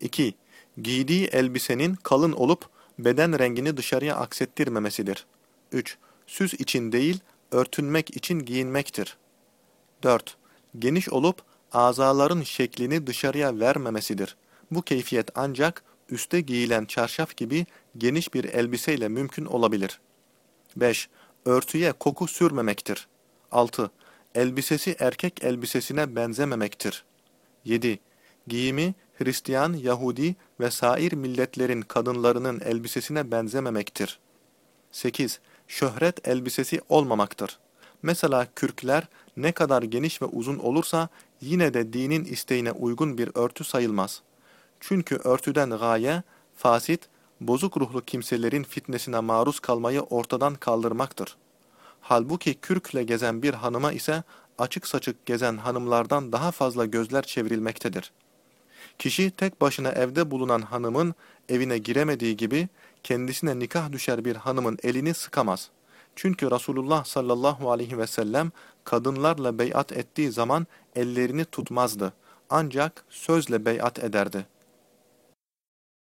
2. Giydiği elbisenin kalın olup beden rengini dışarıya aksettirmemesidir. 3. Süs için değil, örtünmek için giyinmektir. 4. Geniş olup azaların şeklini dışarıya vermemesidir. Bu keyfiyet ancak üste giyilen çarşaf gibi geniş bir elbiseyle mümkün olabilir. 5. Örtüye koku sürmemektir. 6. Elbisesi erkek elbisesine benzememektir. 7. Giyimi Hristiyan, Yahudi ve sair milletlerin kadınlarının elbisesine benzememektir. 8. Şöhret elbisesi olmamaktır. Mesela kürkler ne kadar geniş ve uzun olursa yine de dinin isteğine uygun bir örtü sayılmaz. Çünkü örtüden gaye, fasit, bozuk ruhlu kimselerin fitnesine maruz kalmayı ortadan kaldırmaktır. Halbuki kürkle gezen bir hanıma ise açık saçık gezen hanımlardan daha fazla gözler çevrilmektedir. Kişi tek başına evde bulunan hanımın evine giremediği gibi kendisine nikah düşer bir hanımın elini sıkamaz. Çünkü Resulullah sallallahu aleyhi ve sellem kadınlarla beyat ettiği zaman ellerini tutmazdı. Ancak sözle beyat ederdi.